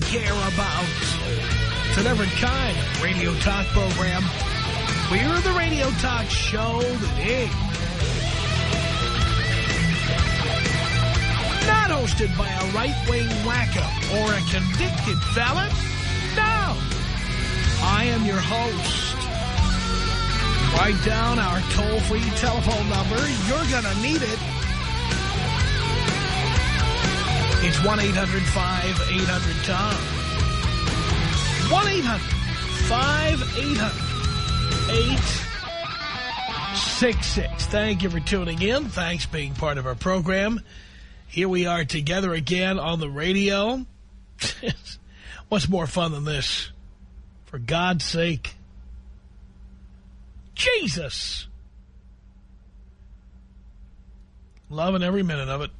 care about. It's a different kind of radio talk program. We're the radio talk show is not hosted by a right-wing wacko or a convicted felon. No. I am your host. Write down our toll-free telephone number. You're going to need it. It's 1-800-5800-TOM. 1-800-5800-866. Thank you for tuning in. Thanks being part of our program. Here we are together again on the radio. What's more fun than this? For God's sake. Jesus! Loving every minute of it.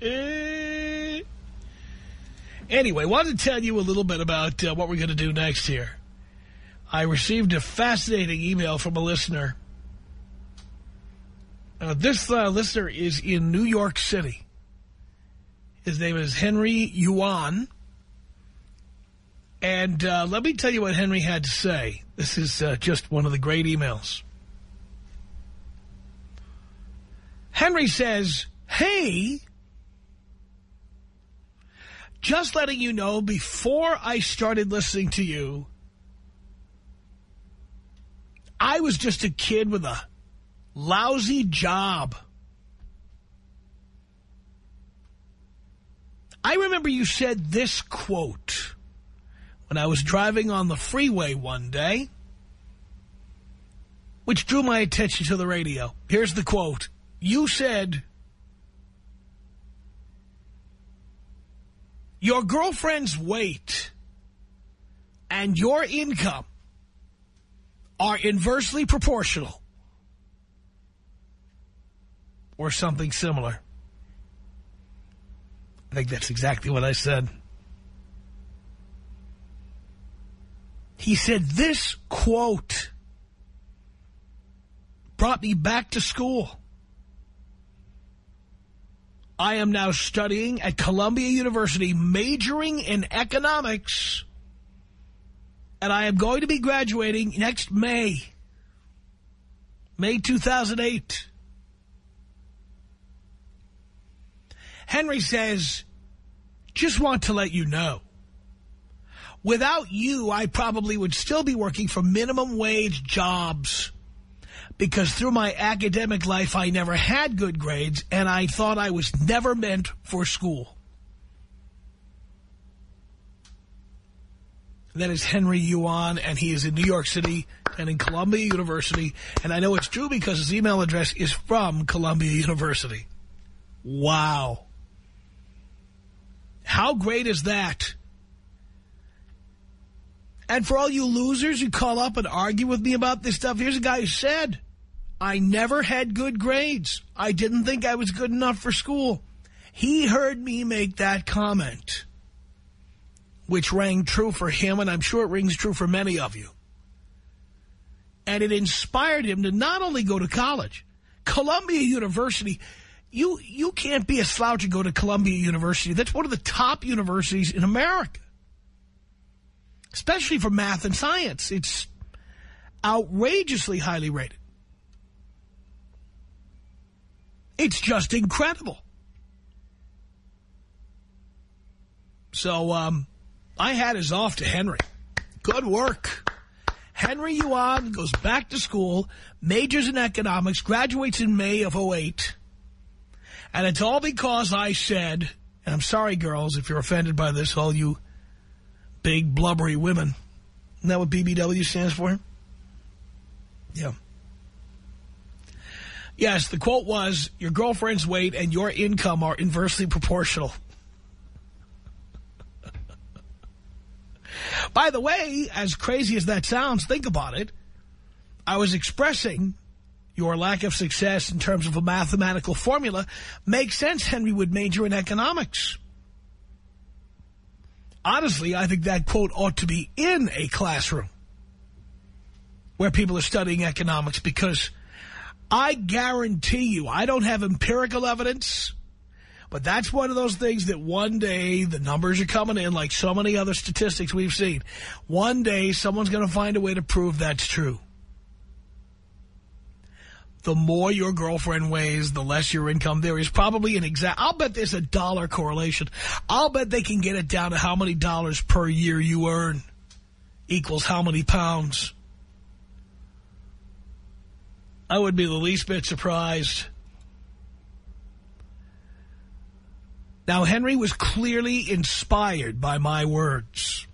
anyway, wanted to tell you a little bit about uh, what we're going to do next here. I received a fascinating email from a listener. Uh, this uh, listener is in New York City. His name is Henry Yuan. And uh, let me tell you what Henry had to say. This is uh, just one of the great emails. Henry says, Hey, just letting you know, before I started listening to you, I was just a kid with a lousy job. I remember you said this quote when I was driving on the freeway one day, which drew my attention to the radio. Here's the quote. You said, your girlfriend's weight and your income are inversely proportional. Or something similar. I think that's exactly what I said. He said this quote brought me back to school. I am now studying at Columbia University, majoring in economics, and I am going to be graduating next May, May 2008. Henry says, just want to let you know, without you, I probably would still be working for minimum wage jobs because through my academic life, I never had good grades and I thought I was never meant for school. That is Henry Yuan, and he is in New York City and in Columbia University. And I know it's true because his email address is from Columbia University. Wow. How great is that? And for all you losers who call up and argue with me about this stuff, here's a guy who said, I never had good grades. I didn't think I was good enough for school. He heard me make that comment, which rang true for him, and I'm sure it rings true for many of you. And it inspired him to not only go to college, Columbia University, you, you can't be a slouch and go to Columbia University. That's one of the top universities in America, especially for math and science. It's outrageously highly rated. It's just incredible. So um, I had his off to Henry. Good work. Henry Yuan goes back to school, majors in economics, graduates in May of 08. And it's all because I said, and I'm sorry, girls, if you're offended by this, all you Big blubbery women. Isn't that what BBW stands for? Yeah. Yes, the quote was, your girlfriend's weight and your income are inversely proportional. By the way, as crazy as that sounds, think about it. I was expressing your lack of success in terms of a mathematical formula. Makes sense Henry would major in economics. Honestly, I think that quote ought to be in a classroom where people are studying economics because I guarantee you, I don't have empirical evidence, but that's one of those things that one day the numbers are coming in like so many other statistics we've seen. One day someone's going to find a way to prove that's true. The more your girlfriend weighs, the less your income. There is probably an exact, I'll bet there's a dollar correlation. I'll bet they can get it down to how many dollars per year you earn equals how many pounds. I would be the least bit surprised. Now, Henry was clearly inspired by my words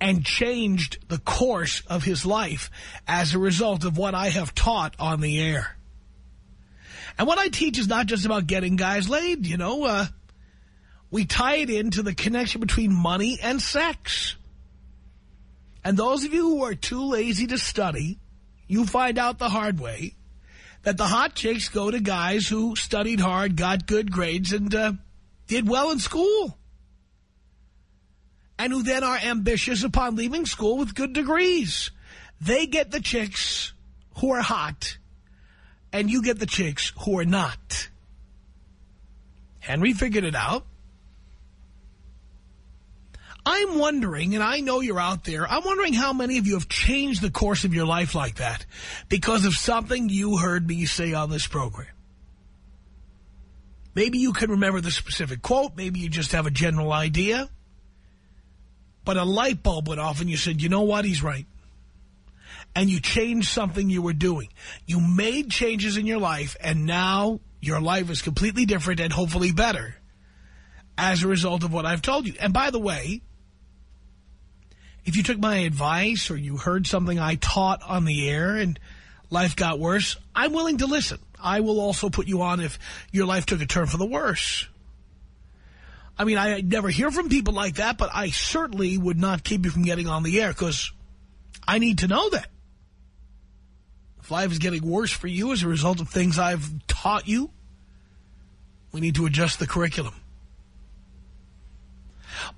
and changed the course of his life as a result of what I have taught on the air. And what I teach is not just about getting guys laid, you know. Uh, we tie it into the connection between money and sex. And those of you who are too lazy to study you find out the hard way that the hot chicks go to guys who studied hard, got good grades, and uh, did well in school. And who then are ambitious upon leaving school with good degrees. They get the chicks who are hot, and you get the chicks who are not. Henry figured it out. I'm wondering, and I know you're out there, I'm wondering how many of you have changed the course of your life like that because of something you heard me say on this program. Maybe you can remember the specific quote. Maybe you just have a general idea. But a light bulb went off and you said, you know what, he's right. And you changed something you were doing. You made changes in your life and now your life is completely different and hopefully better as a result of what I've told you. And by the way, if you took my advice or you heard something I taught on the air and life got worse, I'm willing to listen. I will also put you on if your life took a turn for the worse. I mean, I never hear from people like that, but I certainly would not keep you from getting on the air because I need to know that. If life is getting worse for you as a result of things I've taught you, we need to adjust the curriculum.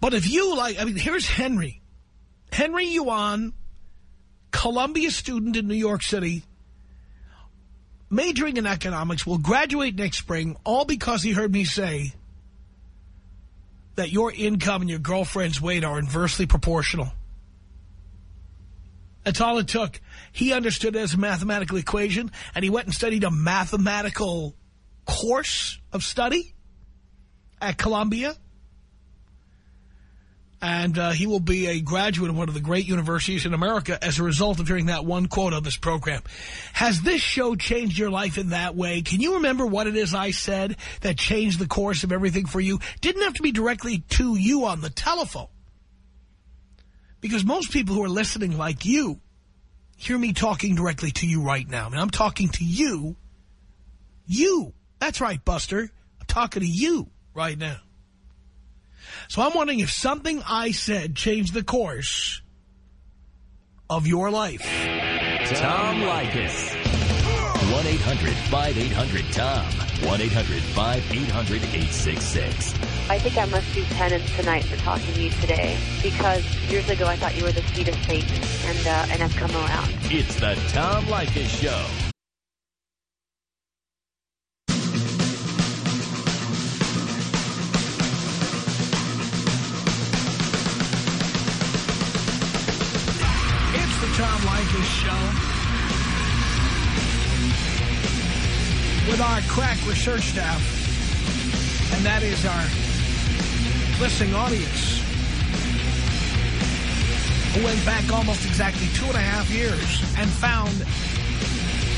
But if you like, I mean, here's Henry. Henry Yuan, Columbia student in New York City, majoring in economics, will graduate next spring, all because he heard me say that your income and your girlfriend's weight are inversely proportional. That's all it took. He understood it as a mathematical equation, and he went and studied a mathematical course of study at Columbia. And uh, he will be a graduate of one of the great universities in America as a result of hearing that one quote on this program. Has this show changed your life in that way? Can you remember what it is I said that changed the course of everything for you? Didn't have to be directly to you on the telephone. Because most people who are listening like you hear me talking directly to you right now. I mean, I'm talking to you. You. That's right, Buster. I'm talking to you right now. So I'm wondering if something I said changed the course of your life. Tom Leykis. 1-800-5800-TOM. 1-800-5800-866. I think I must do penance tonight for talking to you today because years ago I thought you were the seed of Satan and, uh, and I've come around. It's the Tom Leykis Show. Tom Leykis show. With our crack research staff. And that is our listening audience. Who went back almost exactly two and a half years and found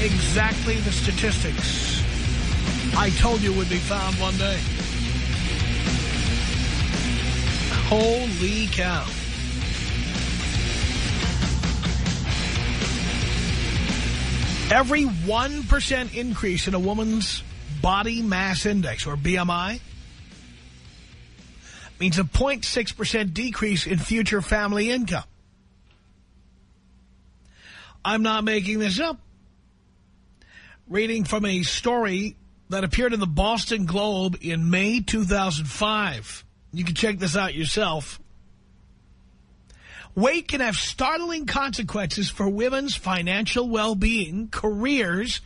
exactly the statistics I told you would be found one day. Holy cow. Every 1% increase in a woman's body mass index, or BMI, means a 0.6% decrease in future family income. I'm not making this up. Reading from a story that appeared in the Boston Globe in May 2005. You can check this out yourself. Weight can have startling consequences for women's financial well-being, careers,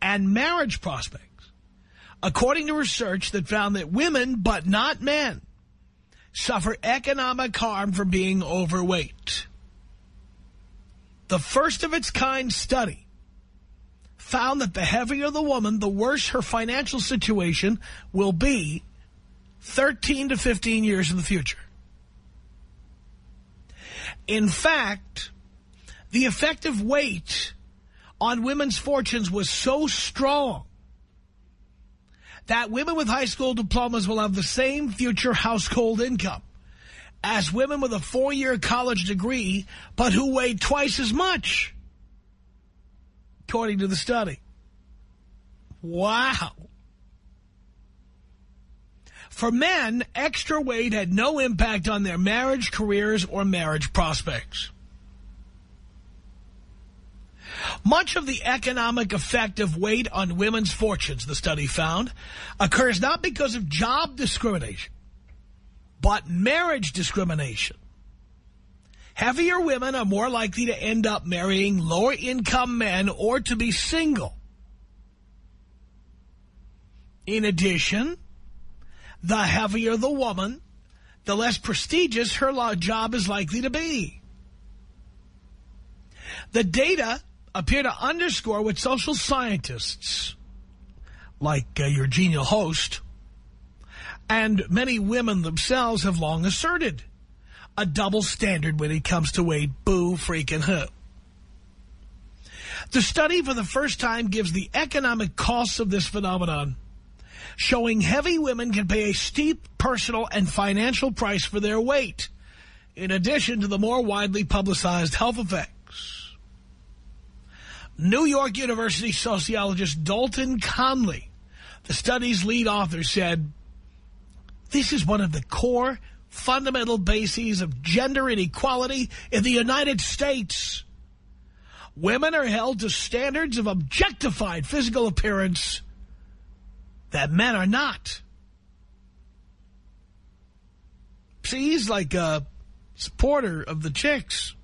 and marriage prospects. According to research that found that women, but not men, suffer economic harm from being overweight. The first of its kind study found that the heavier the woman, the worse her financial situation will be 13 to 15 years in the future. In fact, the effective weight on women's fortunes was so strong that women with high school diplomas will have the same future household income as women with a four-year college degree, but who weigh twice as much, according to the study. Wow. For men, extra weight had no impact on their marriage, careers, or marriage prospects. Much of the economic effect of weight on women's fortunes, the study found, occurs not because of job discrimination, but marriage discrimination. Heavier women are more likely to end up marrying lower-income men or to be single. In addition, the heavier the woman, the less prestigious her job is likely to be. The data appear to underscore what social scientists, like uh, your genial host, and many women themselves have long asserted. A double standard when it comes to weight. Boo freaking who. The study for the first time gives the economic costs of this phenomenon, showing heavy women can pay a steep personal and financial price for their weight, in addition to the more widely publicized health effects. New York University sociologist Dalton Conley, the study's lead author, said, this is one of the core fundamental bases of gender inequality in the United States. Women are held to standards of objectified physical appearance that men are not. See, he's like a supporter of the chicks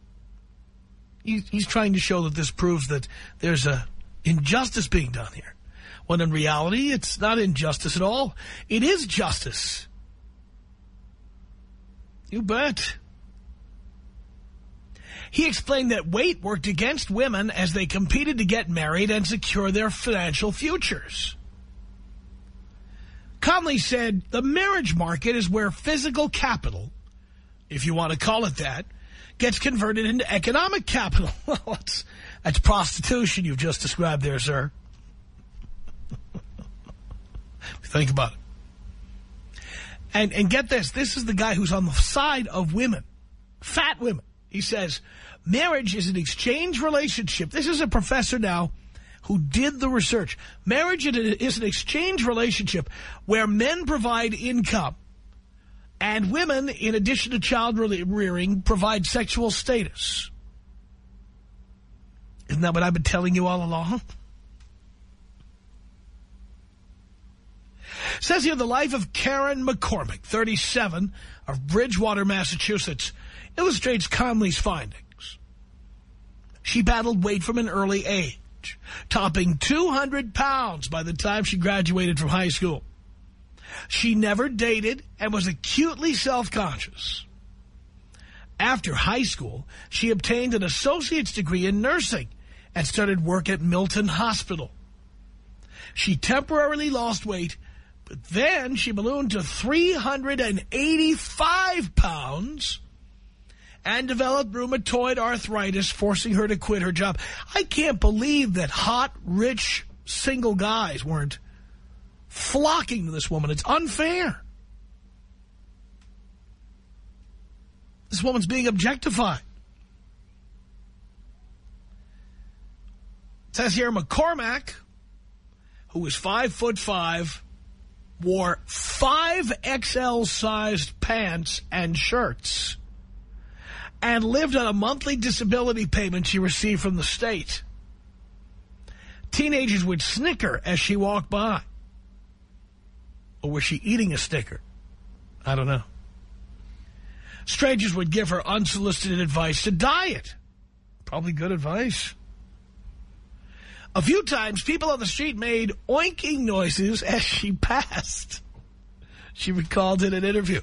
he's trying to show that this proves that there's a injustice being done here. When in reality, it's not injustice at all. It is justice. You bet. He explained that weight worked against women as they competed to get married and secure their financial futures. Conley said the marriage market is where physical capital, if you want to call it that, gets converted into economic capital. well, that's, that's prostitution you've just described there, sir. Think about it. And, and get this, this is the guy who's on the side of women, fat women. He says, marriage is an exchange relationship. This is a professor now who did the research. Marriage is an exchange relationship where men provide income and women, in addition to child rearing, provide sexual status. Isn't that what I've been telling you all along? Says here, the life of Karen McCormick, 37, of Bridgewater, Massachusetts, illustrates Conley's findings. She battled weight from an early age, topping 200 pounds by the time she graduated from high school. She never dated and was acutely self-conscious. After high school, she obtained an associate's degree in nursing and started work at Milton Hospital. She temporarily lost weight, but then she ballooned to 385 pounds and developed rheumatoid arthritis, forcing her to quit her job. I can't believe that hot, rich, single guys weren't flocking to this woman. It's unfair. This woman's being objectified. It says here McCormack, who was five foot five, wore five XL-sized pants and shirts and lived on a monthly disability payment she received from the state. Teenagers would snicker as she walked by. Or was she eating a sticker? I don't know. Strangers would give her unsolicited advice to diet. Probably good advice. A few times, people on the street made oinking noises as she passed. She recalled in an interview.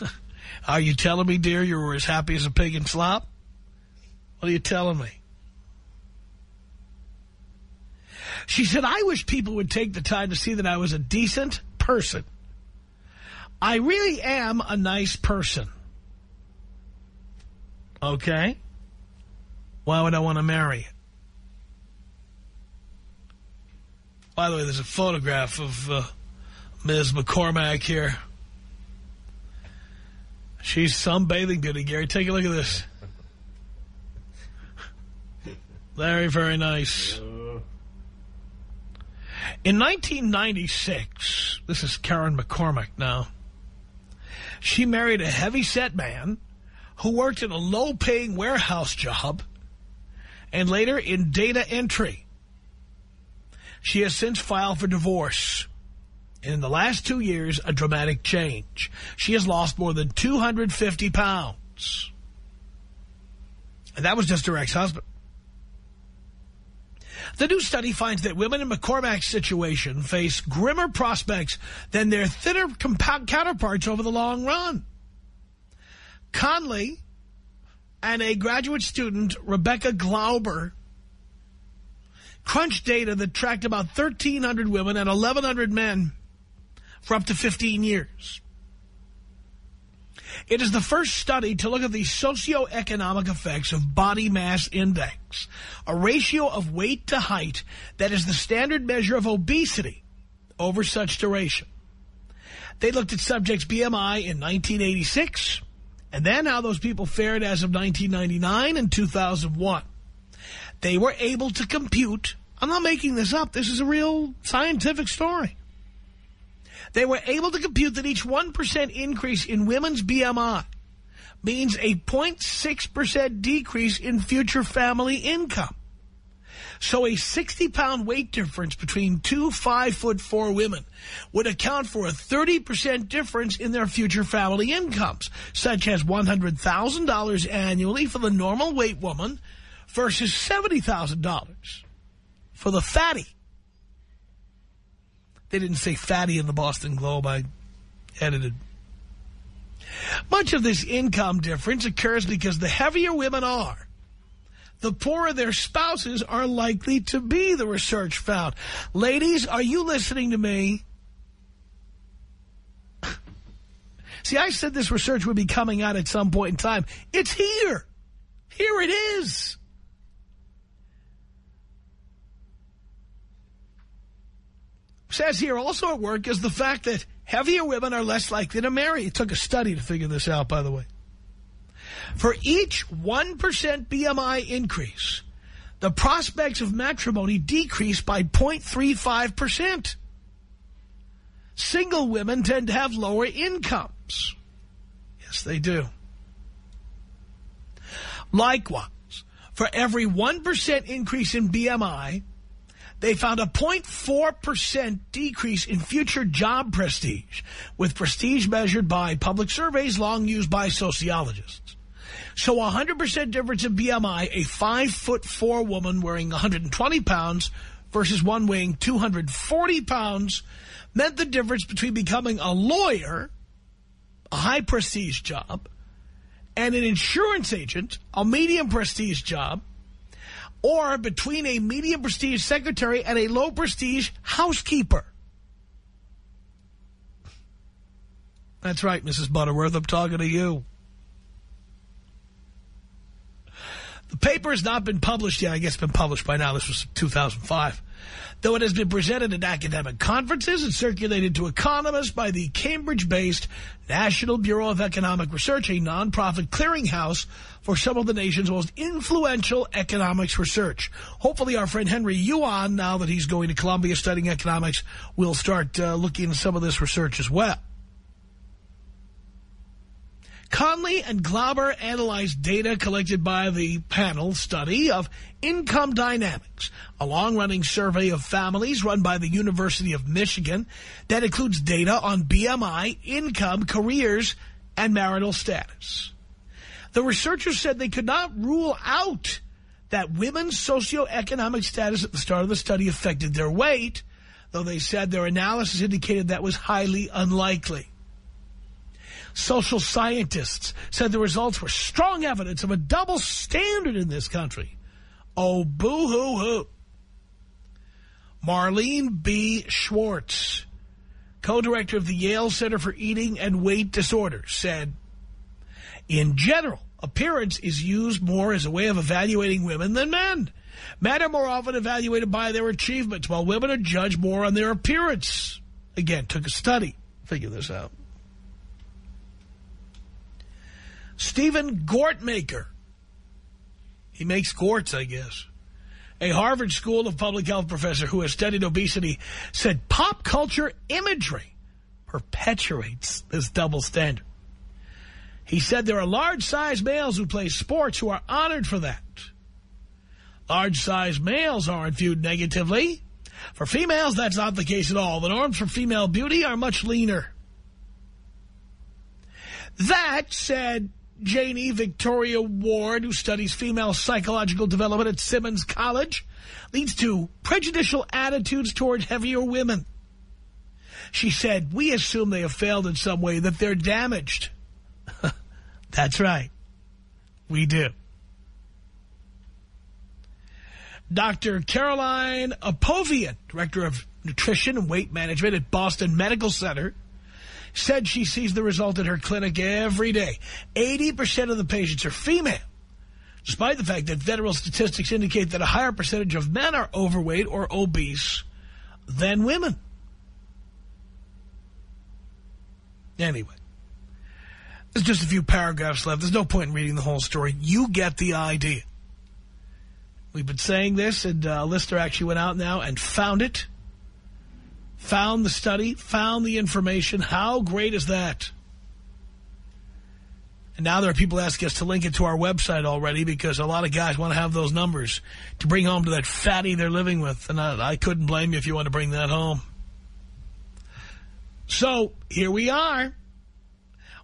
Are you telling me, dear, you were as happy as a pig in slop? What are you telling me? She said, I wish people would take the time to see that I was a decent person. I really am a nice person. Okay? Why would I want to marry you? By the way, there's a photograph of uh, Ms. McCormack here. She's some bathing beauty, Gary. Take a look at this. Very, very nice. In 1996, this is Karen McCormick now, she married a heavy-set man who worked in a low-paying warehouse job and later in data entry. She has since filed for divorce. And in the last two years, a dramatic change. She has lost more than 250 pounds. And that was just her ex-husband. The new study finds that women in McCormack's situation face grimmer prospects than their thinner counterparts over the long run. Conley and a graduate student, Rebecca Glauber, crunched data that tracked about 1,300 women and 1,100 men for up to 15 years. It is the first study to look at the socioeconomic effects of body mass index, a ratio of weight to height that is the standard measure of obesity over such duration. They looked at subjects' BMI in 1986, and then how those people fared as of 1999 and 2001. They were able to compute, I'm not making this up, this is a real scientific story. They were able to compute that each 1% increase in women's BMI means a 0.6% decrease in future family income. So a 60-pound weight difference between two 5'4 women would account for a 30% difference in their future family incomes, such as $100,000 annually for the normal weight woman versus $70,000 for the fatty. They didn't say fatty in the Boston Globe. I edited. Much of this income difference occurs because the heavier women are, the poorer their spouses are likely to be, the research found. Ladies, are you listening to me? See, I said this research would be coming out at some point in time. It's here. Here it is. Says here also at work is the fact that heavier women are less likely to marry. It took a study to figure this out, by the way. For each 1% BMI increase, the prospects of matrimony decrease by 0.35%. Single women tend to have lower incomes. Yes, they do. Likewise, for every 1% increase in BMI, they found a 0.4% decrease in future job prestige, with prestige measured by public surveys long used by sociologists. So 100% difference in BMI, a 5'4 woman wearing 120 pounds versus one weighing 240 pounds, meant the difference between becoming a lawyer, a high prestige job, and an insurance agent, a medium prestige job, or between a medium prestige secretary and a low prestige housekeeper. That's right, Mrs. Butterworth, I'm talking to you. The paper has not been published yet. I guess it's been published by now. This was 2005. Though it has been presented at academic conferences and circulated to economists by the Cambridge-based National Bureau of Economic Research, a nonprofit clearinghouse for some of the nation's most influential economics research. Hopefully our friend Henry Yuan, now that he's going to Columbia studying economics, will start uh, looking at some of this research as well. Conley and Glauber analyzed data collected by the panel study of income dynamics, a long-running survey of families run by the University of Michigan that includes data on BMI, income, careers, and marital status. The researchers said they could not rule out that women's socioeconomic status at the start of the study affected their weight, though they said their analysis indicated that was highly unlikely. Social scientists said the results were strong evidence of a double standard in this country. Oh, boo-hoo-hoo. Marlene B. Schwartz, co-director of the Yale Center for Eating and Weight Disorders, said, In general, appearance is used more as a way of evaluating women than men. Men are more often evaluated by their achievements, while women are judged more on their appearance. Again, took a study. Figure this out. Stephen Gortmaker. He makes gorts, I guess. A Harvard School of Public Health professor who has studied obesity said pop culture imagery perpetuates this double standard. He said there are large-sized males who play sports who are honored for that. Large-sized males aren't viewed negatively. For females, that's not the case at all. The norms for female beauty are much leaner. That said Janie Victoria Ward, who studies female psychological development at Simmons College, leads to prejudicial attitudes toward heavier women. She said, we assume they have failed in some way, that they're damaged. That's right. We do. Dr. Caroline Apovian, Director of Nutrition and Weight Management at Boston Medical Center, said she sees the result at her clinic every day. 80% of the patients are female, despite the fact that federal statistics indicate that a higher percentage of men are overweight or obese than women. Anyway, there's just a few paragraphs left. There's no point in reading the whole story. You get the idea. We've been saying this, and uh, actually went out now and found it found the study, found the information. How great is that? And now there are people asking us to link it to our website already because a lot of guys want to have those numbers to bring home to that fatty they're living with. And I, I couldn't blame you if you want to bring that home. So here we are.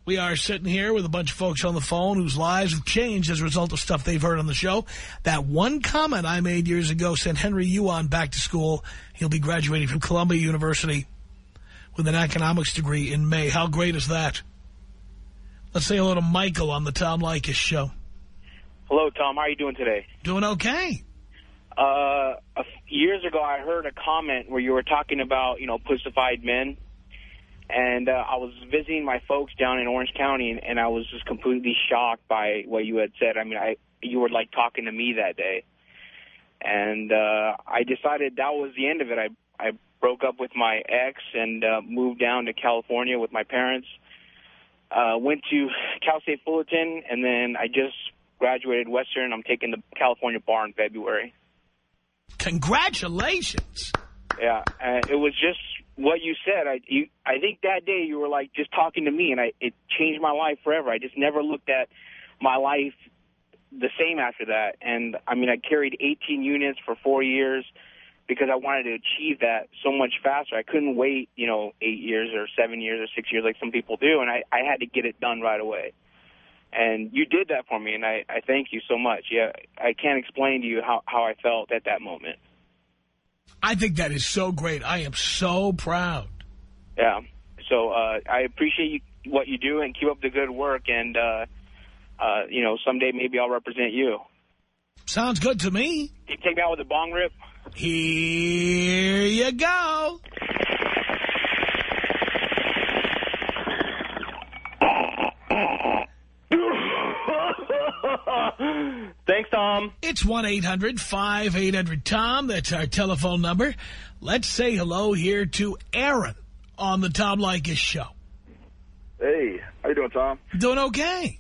We are sitting here with a bunch of folks on the phone whose lives have changed as a result of stuff they've heard on the show. That one comment I made years ago sent Henry Yuan back to school. He'll be graduating from Columbia University with an economics degree in May. How great is that? Let's say hello to Michael on the Tom Leykis show. Hello, Tom. How are you doing today? Doing okay. Uh, years ago, I heard a comment where you were talking about, you know, pussified men. And uh, I was visiting my folks down in Orange County, and, and I was just completely shocked by what you had said. I mean, I you were like talking to me that day, and uh, I decided that was the end of it. I I broke up with my ex and uh, moved down to California with my parents. Uh, went to Cal State Fullerton, and then I just graduated Western. I'm taking the California bar in February. Congratulations. Yeah, uh, it was just what you said. I you, I think that day you were like just talking to me, and I it changed my life forever. I just never looked at my life the same after that. And I mean, I carried 18 units for four years because I wanted to achieve that so much faster. I couldn't wait, you know, eight years or seven years or six years like some people do, and I, I had to get it done right away. And you did that for me, and I, I thank you so much. Yeah, I can't explain to you how, how I felt at that moment. I think that is so great. I am so proud. Yeah. So uh, I appreciate you, what you do and keep up the good work. And, uh, uh, you know, someday maybe I'll represent you. Sounds good to me. Can you take me out with a bong rip? Here you go. Thanks, Tom. It's 1-800-5800-TOM. That's our telephone number. Let's say hello here to Aaron on the Tom Leykis show. Hey, how you doing, Tom? Doing okay.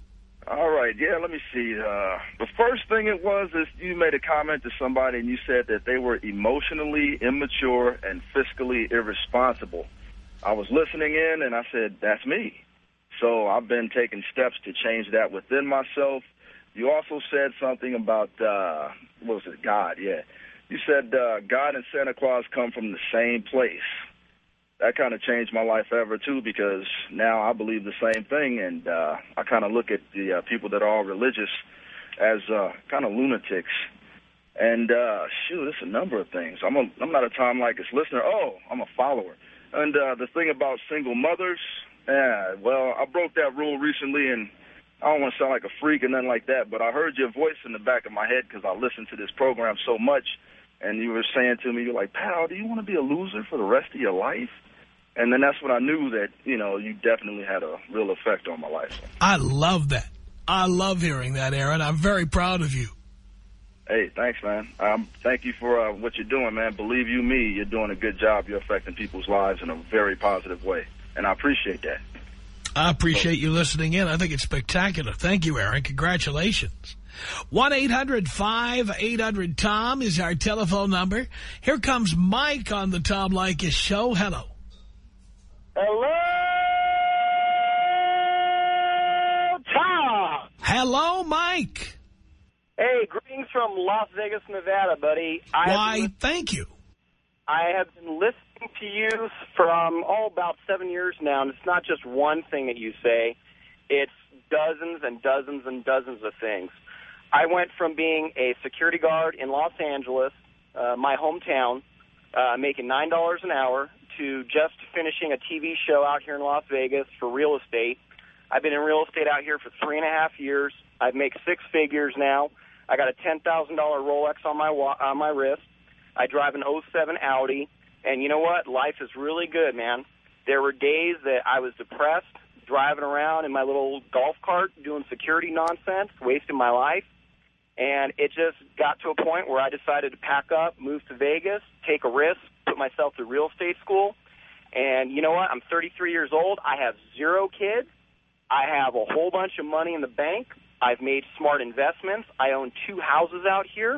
All right, yeah, let me see. Uh, the first thing it was is you made a comment to somebody and you said that they were emotionally immature and fiscally irresponsible. I was listening in and I said, that's me. So I've been taking steps to change that within myself. You also said something about, uh, what was it, God, yeah. You said uh, God and Santa Claus come from the same place that kind of changed my life ever too because now I believe the same thing, and uh, I kind of look at the uh, people that are all religious as uh, kind of lunatics. And uh, shoot, it's a number of things. I'm a, I'm not a Tom Leykis listener. Oh, I'm a follower. And uh, the thing about single mothers, yeah, well, I broke that rule recently, and I don't want to sound like a freak or nothing like that, but I heard your voice in the back of my head because I listened to this program so much, and you were saying to me, you're like, pal, do you want to be a loser for the rest of your life? And then that's when I knew that, you know, you definitely had a real effect on my life. I love that. I love hearing that, Aaron. I'm very proud of you. Hey, thanks, man. Um, thank you for uh, what you're doing, man. Believe you me, you're doing a good job. You're affecting people's lives in a very positive way, and I appreciate that. I appreciate you listening in. I think it's spectacular. Thank you, Aaron. Congratulations. 1-800-5800-TOM is our telephone number. Here comes Mike on the Tom Leykis show. Hello. Hello, Tom. Hello, Mike. Hey, greetings from Las Vegas, Nevada, buddy. I Why, thank you. I have been listening to you from, oh, about seven years now, and it's not just one thing that you say. It's dozens and dozens and dozens of things. I went from being a security guard in Los Angeles, uh, my hometown, uh, making $9 an hour, to just finishing a TV show out here in Las Vegas for real estate. I've been in real estate out here for three and a half years. I make six figures now. I got a $10,000 Rolex on my on my wrist. I drive an 07 Audi, and you know what? Life is really good, man. There were days that I was depressed, driving around in my little golf cart doing security nonsense, wasting my life. And it just got to a point where I decided to pack up, move to Vegas, take a risk, put myself through real estate school. And you know what? I'm 33 years old. I have zero kids. I have a whole bunch of money in the bank. I've made smart investments. I own two houses out here.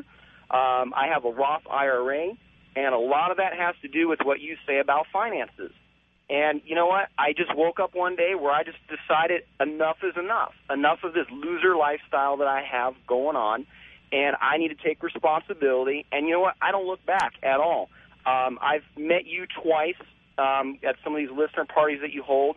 Um, I have a Roth IRA. And a lot of that has to do with what you say about finances. And you know what? I just woke up one day where I just decided enough is enough. Enough of this loser lifestyle that I have going on. And I need to take responsibility. And you know what? I don't look back at all. Um, I've met you twice um, at some of these listener parties that you hold.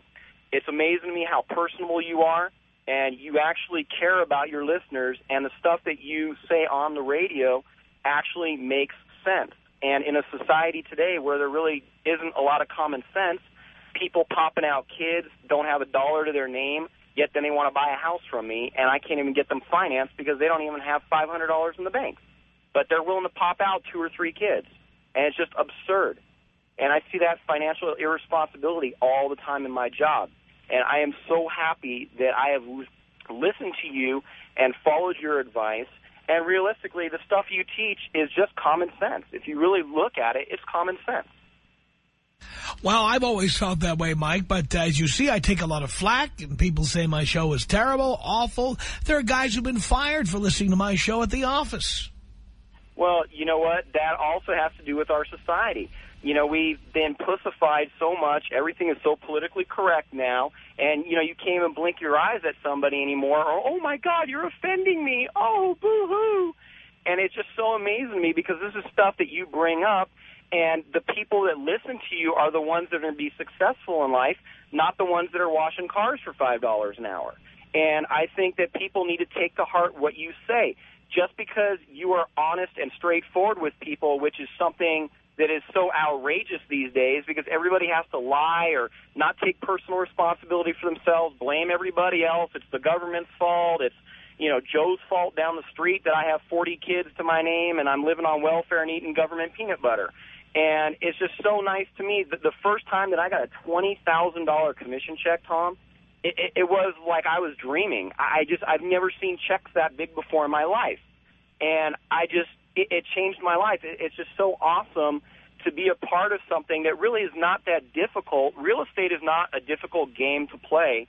It's amazing to me how personable you are, and you actually care about your listeners, and the stuff that you say on the radio actually makes sense. And in a society today where there really isn't a lot of common sense, people popping out kids don't have a dollar to their name, yet then they want to buy a house from me, and I can't even get them financed because they don't even have $500 in the bank. But they're willing to pop out two or three kids and it's just absurd. And I see that financial irresponsibility all the time in my job. And I am so happy that I have listened to you and followed your advice. And realistically, the stuff you teach is just common sense. If you really look at it, it's common sense. Well, I've always felt that way, Mike, but uh, as you see, I take a lot of flack, and people say my show is terrible, awful. There are guys who've been fired for listening to my show at the office. Well, you know what? That also has to do with our society. You know, we've been pussified so much. Everything is so politically correct now. And, you know, you can't even blink your eyes at somebody anymore. Or, oh, my God, you're offending me. Oh, boo-hoo. And it's just so amazing to me because this is stuff that you bring up. And the people that listen to you are the ones that are going to be successful in life, not the ones that are washing cars for $5 an hour. And I think that people need to take to heart what you say just because you are honest and straightforward with people, which is something that is so outrageous these days because everybody has to lie or not take personal responsibility for themselves, blame everybody else. It's the government's fault. It's, you know, Joe's fault down the street that I have 40 kids to my name and I'm living on welfare and eating government peanut butter. And it's just so nice to me that the first time that I got a $20,000 commission check, Tom, it, it, it was like I was dreaming. I just I've never seen checks that big before in my life, and I just it, it changed my life. It, it's just so awesome to be a part of something that really is not that difficult. Real estate is not a difficult game to play,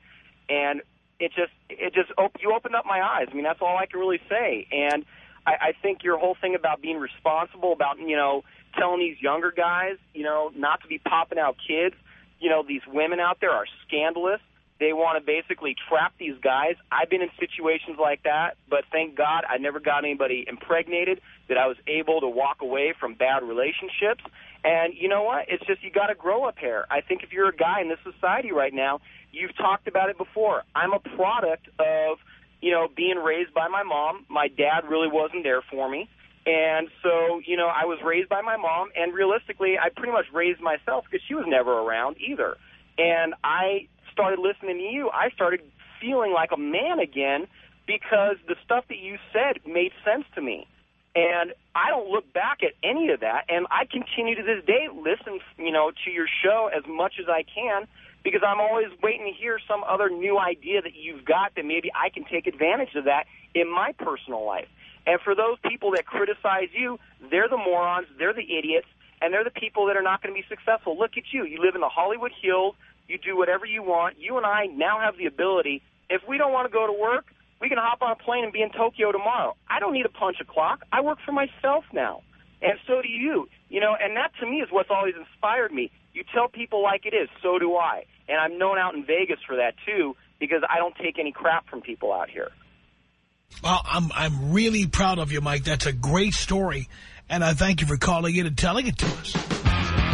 and it just it just op- you opened up my eyes. I mean, that's all I can really say. And I, I think your whole thing about being responsible, about you know telling these younger guys, you know, not to be popping out kids. You know, these women out there are scandalous. They want to basically trap these guys. I've been in situations like that, but thank God I never got anybody impregnated, that I was able to walk away from bad relationships. And you know what? It's just you got to grow up here. I think if you're a guy in this society right now, you've talked about it before. I'm a product of, you know, being raised by my mom. My dad really wasn't there for me. And so, you know, I was raised by my mom, and realistically, I pretty much raised myself because she was never around either. And I started listening to you, I started feeling like a man again because the stuff that you said made sense to me. And I don't look back at any of that, and I continue to this day listen, you know, to your show as much as I can because I'm always waiting to hear some other new idea that you've got that maybe I can take advantage of that in my personal life. And for those people that criticize you, they're the morons, they're the idiots, and they're the people that are not going to be successful. Look at you. You live in the Hollywood Hills. You do whatever you want. You and I now have the ability. If we don't want to go to work, we can hop on a plane and be in Tokyo tomorrow. I don't need to punch a clock. I work for myself now. And so do you. You know, and that to me is what's always inspired me. You tell people like it is, so do I. And I'm known out in Vegas for that too, because I don't take any crap from people out here. Well, I'm I'm really proud of you, Mike. That's a great story, and I thank you for calling in and telling it to us.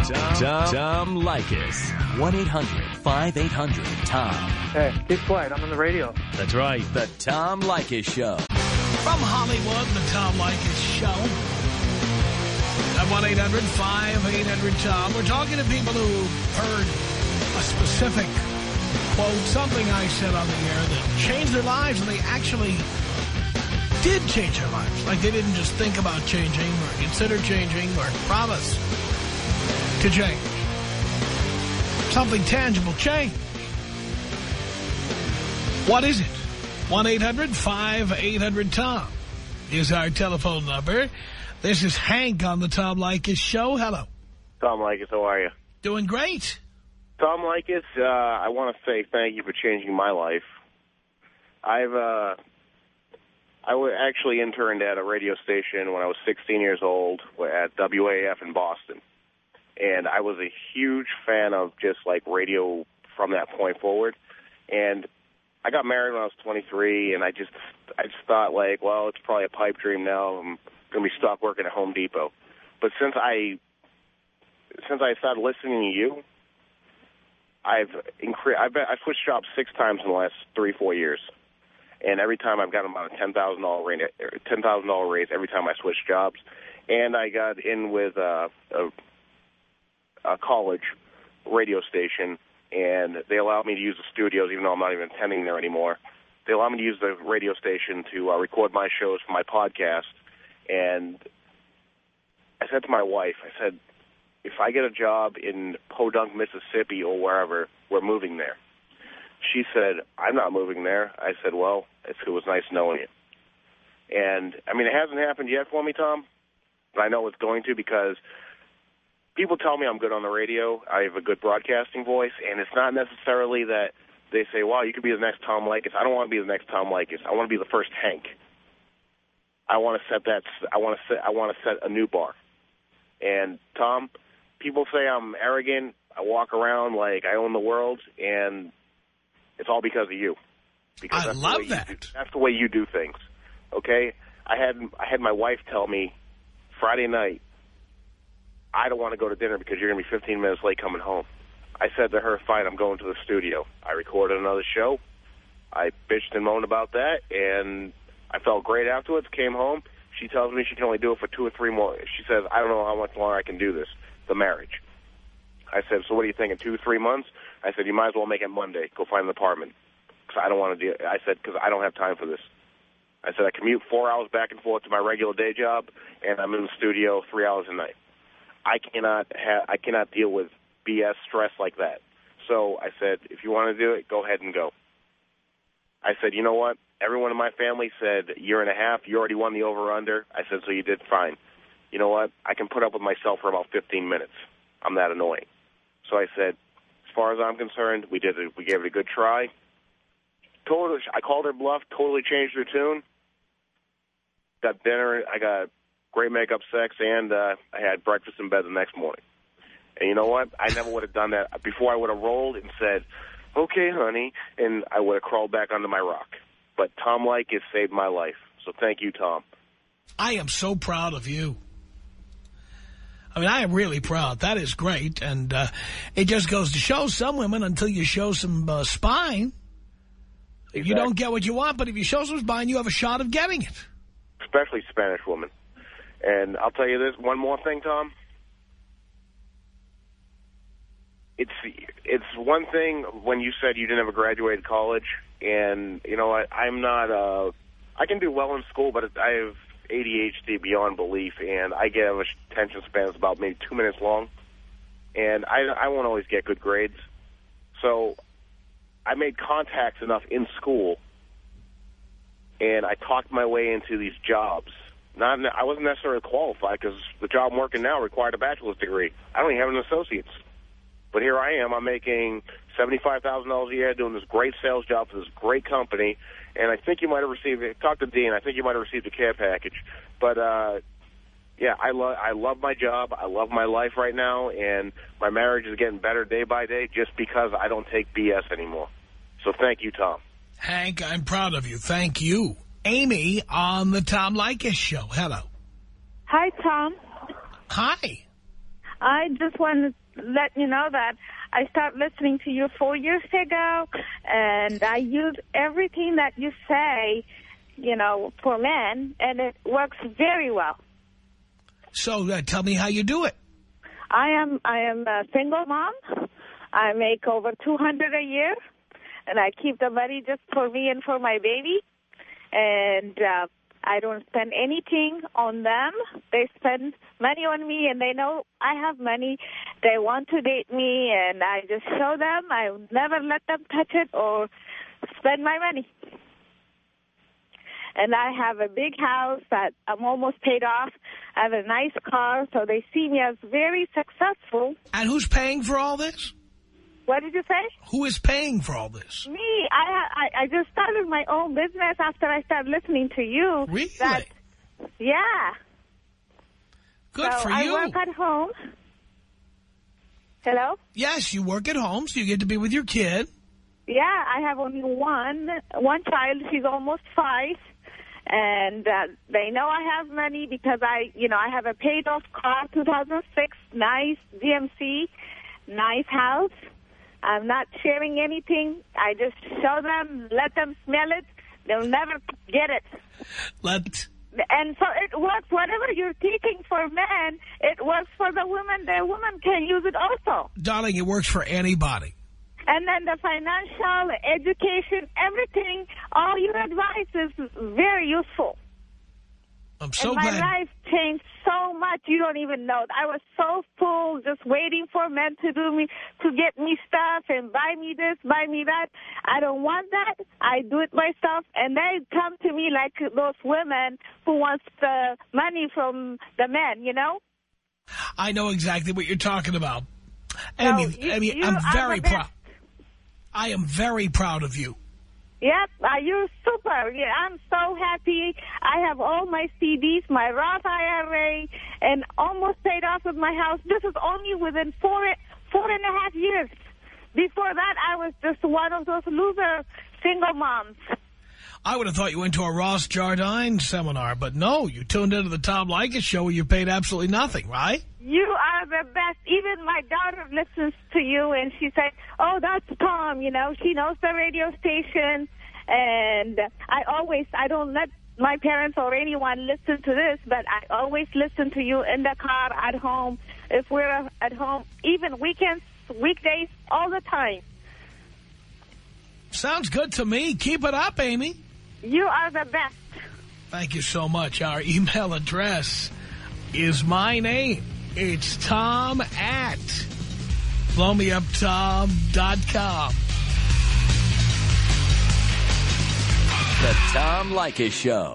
Tom, Tom, Tom Leykis. 1-800-5800-TOM. Hey, keep quiet. I'm on the radio. That's right. The Tom Leykis Show. From Hollywood, the Tom Leykis Show. At 1-800-5800-TOM. We're talking to people who heard a specific quote, something I said on the air that changed their lives, and they actually did change their lives. Like they didn't just think about changing or consider changing or promise to change. Something tangible change. What is it? 1-800-5800-TOM is our telephone number. This is Hank on the Tom Leykis Show. Hello. Tom Leykis, how are you? Doing great. Tom Leykis, uh, I want to say thank you for changing my life. I've uh, I actually interned at a radio station when I was 16 years old at WAAF in Boston, and I was a huge fan of just like radio from that point forward. And I got married when I was 23, and I just I just thought like, well, it's probably a pipe dream now. I'm to be stuck working at Home Depot. But since I since I started listening to you, I've incre- I've, been, I've switched jobs six times in the last three four years, and every time I've gotten about a ten thousand dollar raise. Ten thousand dollar raise every time I switched jobs, and I got in with uh, a, a college radio station, and they allowed me to use the studios, even though I'm not even attending there anymore. They allowed me to use the radio station to uh, record my shows for my podcast, and I said to my wife, I said, if I get a job in Podunk, Mississippi or wherever, we're moving there. She said, I'm not moving there. I said, well, it was nice knowing you. And, I mean, it hasn't happened yet for me, Tom, but I know it's going to because people tell me I'm good on the radio. I have a good broadcasting voice, and it's not necessarily that they say, wow, you could be the next Tom Leykis. I don't want to be the next Tom Leykis. I want to be the first Hank. I want to set that. I want to set. I want to set a new bar. And Tom, people say I'm arrogant. I walk around like I own the world, and it's all because of you. Because I love the way you that. do- that's the way you do things. Okay, I had I had my wife tell me Friday night, I don't want to go to dinner because you're going to be 15 minutes late coming home. I said to her, fine, I'm going to the studio. I recorded another show. I bitched and moaned about that, and I felt great afterwards. Came home. She tells me she can only do it for two or three more. She says, I don't know how much longer I can do this, the marriage. I said, so what do you think, in two, three months? I said, you might as well make it Monday. Go find an apartment. Because I don't want to do it. I said, because I don't have time for this. I said, I commute four hours back and forth to my regular day job, and I'm in the studio three hours a night. I cannot ha- I cannot deal with BS stress like that. So I said, if you want to do it, go ahead and go. I said, you know what? Everyone in my family said year and a half. You already won the over-under. I said, so you did fine. You know what? I can put up with myself for about 15 minutes. I'm that annoying. So I said, as far as I'm concerned, we did it. We gave it a good try. Totally, I called her bluff. Totally changed her tune. Got dinner. I got great makeup, sex, and uh, I had breakfast in bed the next morning. And you know what? I never would have done that. Before I would have rolled and said, okay, honey, and I would have crawled back under my rock. But Tom Leykis saved my life. So thank you, Tom. I am so proud of you. I mean, I am really proud. That is great. And uh, it just goes to show some women, until you show some uh, spine, Exactly. you don't get what you want. But if you show some spine, you have a shot of getting it. Especially Spanish women. And I'll tell you this, one more thing, Tom. It's it's one thing when you said you didn't ever graduate college, and you know what? I'm not. Uh, I can do well in school, but I have ADHD beyond belief, and I get a attention span that's about maybe two minutes long, and I I won't always get good grades. So I made contacts enough in school, and I talked my way into these jobs. Not I wasn't necessarily qualified because the job I'm working now required a bachelor's degree. I don't even have an associate's. But here I am. I'm making $75,000 a year doing this great sales job for this great company. And I think you might have received it. Talk to Dean. I think you might have received a care package. But, uh, yeah, I love I love my job. I love my life right now. And my marriage is getting better day by day just because I don't take BS anymore. So thank you, Tom. Hank, I'm proud of you. Thank you. Amy on the Tom Leykis show. Hello. Hi, Tom. Hi. I just wanted to let you know that I started listening to you four years ago, and I use everything that you say, you know, for men, and it works very well. So uh, tell me how you do it. I am I am a single mom. I make over 200 a year, and I keep the money just for me and for my baby. And uh, I don't spend anything on them. They spend money on me, and they know I have money. They want to date me, and I just show them. I never let them touch it or spend my money. And I have a big house that I'm almost paid off. I have a nice car, so they see me as very successful. And who's paying for all this? What did you say? Who is paying for all this? Me. I I, I just started my own business after I started listening to you. Really? That, yeah. Good so for you. I work at home. Hello? Yes, you work at home, so you get to be with your kid. Yeah, I have only one one child. She's almost five. And uh, they know I have money because I, you know, I have a paid-off car, 2006, nice GMC, nice house. I'm not sharing anything. I just show them, let them smell it. They'll never get it. Let And so it works. Whatever you're teaching for men, it works for the women. The women can use it also. Darling, it works for anybody. And then the financial, education, everything, all your advice is very useful. I'm so and my glad. life changed so much, you don't even know. I was so full, just waiting for men to do me, to get me stuff and buy me this, buy me that. I don't want that. I do it myself. And they come to me like those women who wants the money from the men, you know? I know exactly what you're talking about. No, Amy, you- Amy, you I'm very proud. I am very proud of you. Yep, uh, you're super. Yeah, I'm so happy. I have all my CDs, my Roth IRA, and almost paid off with my house. This is only within four four and a half years. Before that, I was just one of those loser single moms. I would have thought you went to a Ross Jardine seminar, but no, you tuned into the Tom Leykis show where you paid absolutely nothing, right? You are the best. Even my daughter listens to you, and she said, oh, that's Tom, you know. She knows the radio station, and I always, I don't let my parents or anyone listen to this, but I always listen to you in the car, at home, if we're at home, even weekends, weekdays, all the time. Sounds good to me. Keep it up, Amy. You are the best. Thank you so much. Our email address is my name. It's Tom at blowmeuptom.com. The Tom Leykis Show.